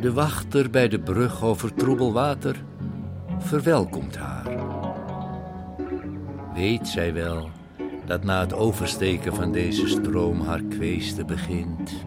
De wachter bij de brug over troebel water verwelkomt haar. Weet zij wel dat na het oversteken van deze stroom haar kweeste begint?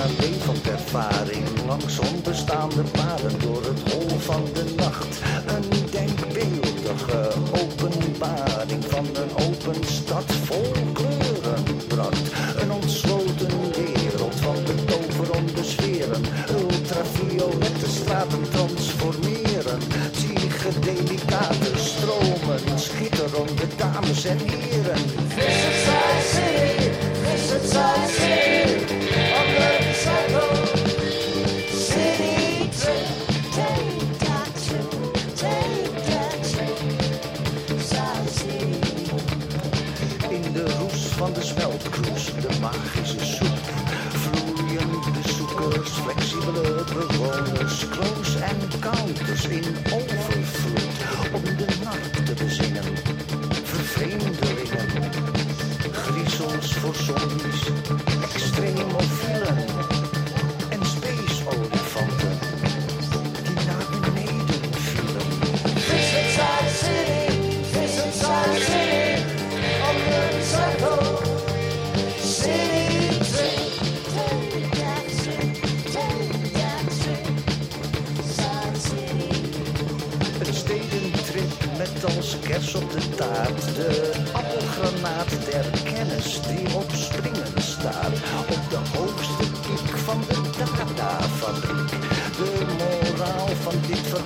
Een bijna levend ervaring langs onbestaande paden door het hol van de nacht. Een denkbeeldige openbaring van een open stad vol kleurenpracht. Een ontsloten wereld van betoverende sferen. Ultraviolette straten transformeren. Zie gedelicate stromen, schitterende dames en heren. Close en counters in.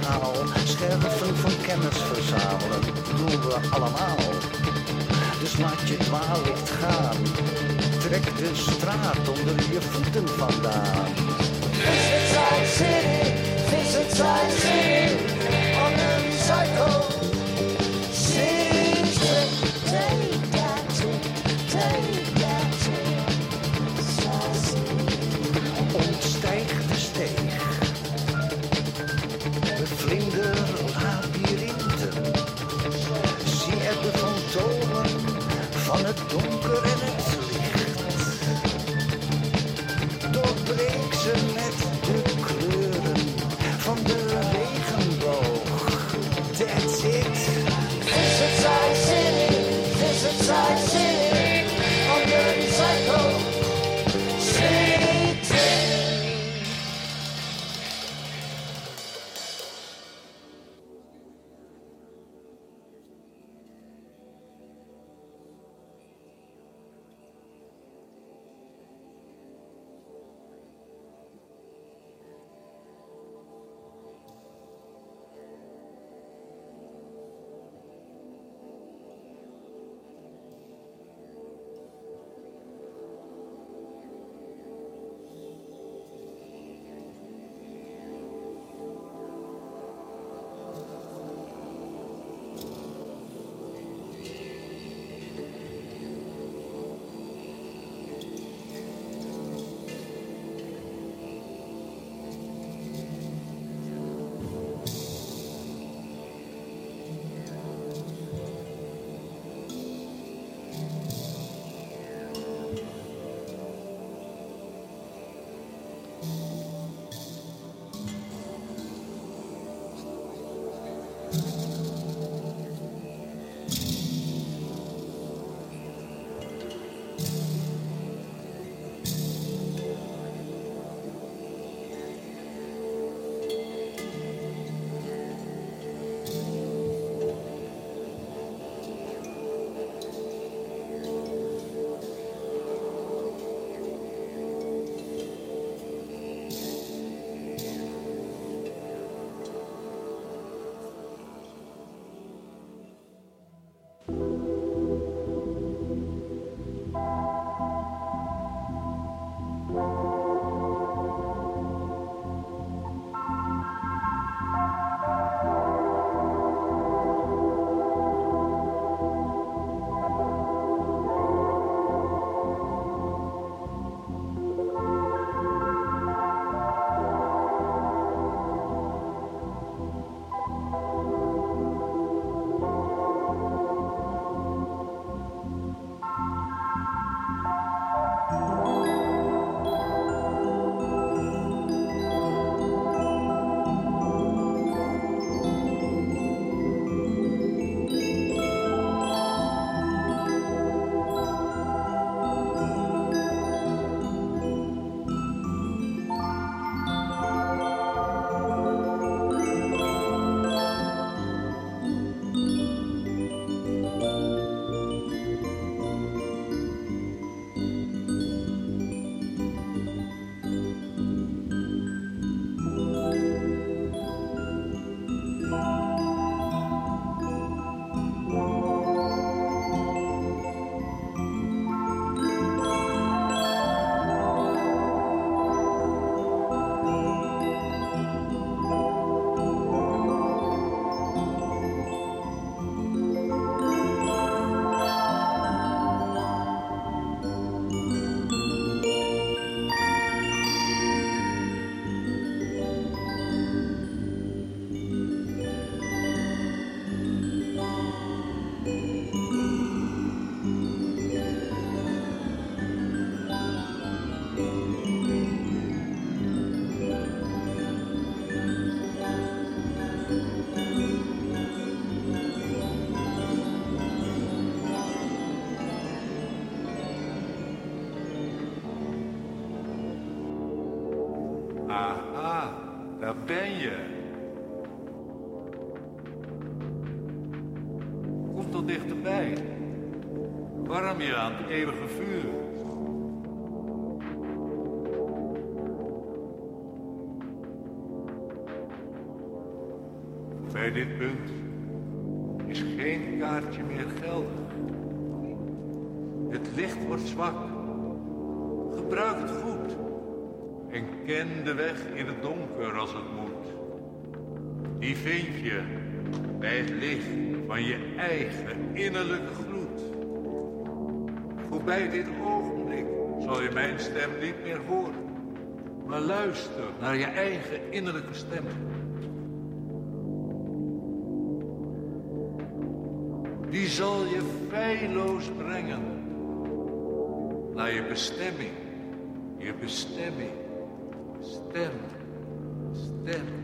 Verhaal, scherven van kennis verzamelen, doen we allemaal. Dus laat je dwaallicht gaan, trek de straat onder je voeten vandaan. Visit City, visit City, on the cycle. Van het donker en het licht. Doorbreek ze met de kleuren van de regenboog. That's it. Visit Side City, Side City, dit punt is geen kaartje meer geldig. Het licht wordt zwak. Gebruik het goed. En ken de weg in het donker als het moet. Die vind je bij het licht van je eigen innerlijke gloed. Voorbij dit ogenblik zal je mijn stem niet meer horen. Maar luister naar je eigen innerlijke stem. Feilloos brengen naar je bestemming. Je bestemming. Stem. Stem.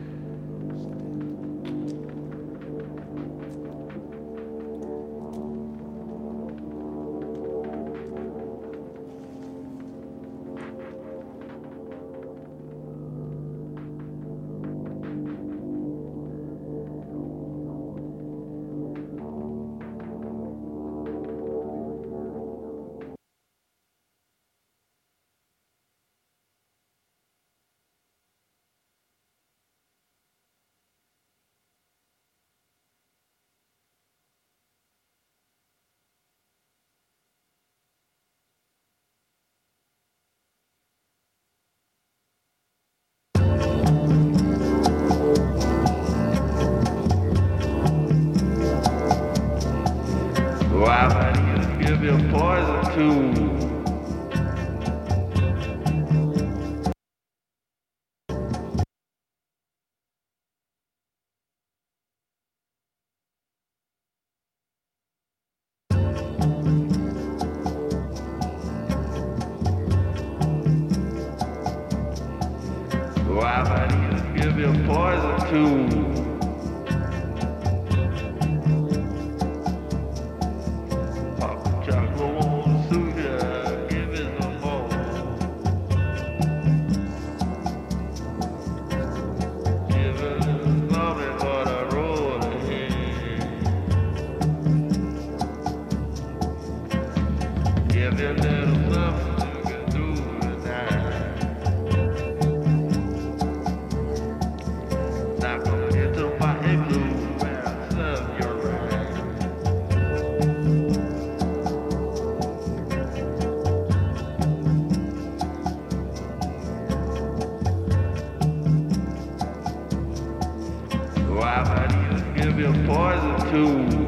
To? To?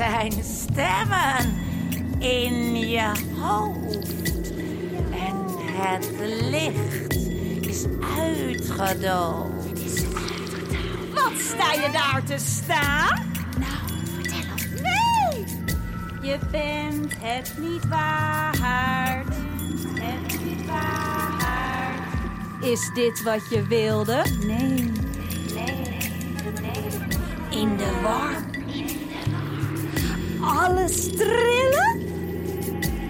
Zijn stemmen in je hoofd. En het licht is uitgedoofd. Wat sta je daar te staan? Nou, vertel hem. Nee! Je bent het niet waard. Het niet waard. Is dit wat je wilde? Nee. In de war. Alles trillen?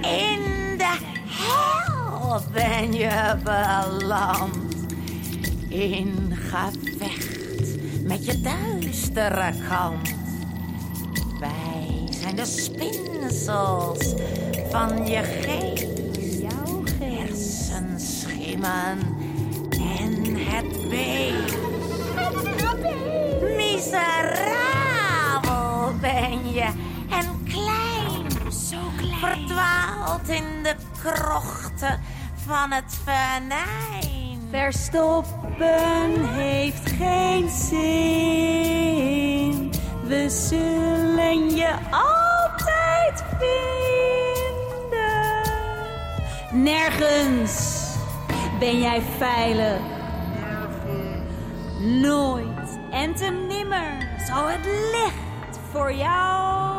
In de hel ben je beland. In gevecht met je duistere kant. Wij zijn de spinsels van je geest. Jouw. Hersenschimmen en het beest. Miserabel ben je Verdwaald in de krochten van het venijn. Verstoppen heeft geen zin. We zullen je altijd vinden. Nergens ben jij veilig. Nooit en te nimmer zal het licht voor jou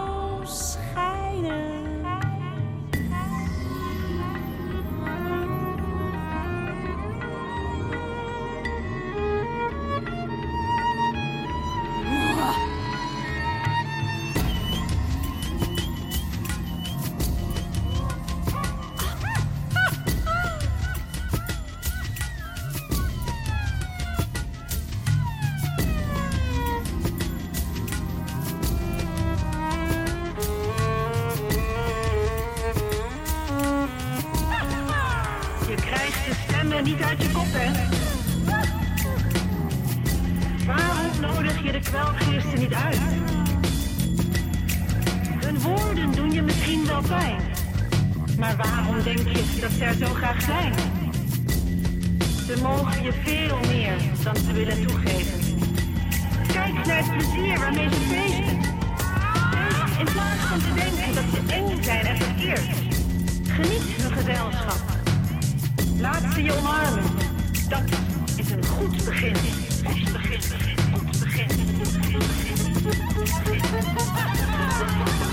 kwelgeesten niet uit? Hun woorden doen je misschien wel pijn. Maar waarom denk je dat ze er zo graag zijn? Ze mogen je veel meer dan ze willen toegeven. Kijk naar het plezier waarmee ze feesten. In plaats van te denken dat ze eng zijn en verkeerd. Geniet hun gezelschap. Laat ze je omarmen. Dat is een goed begin. Goed begin, Thank you.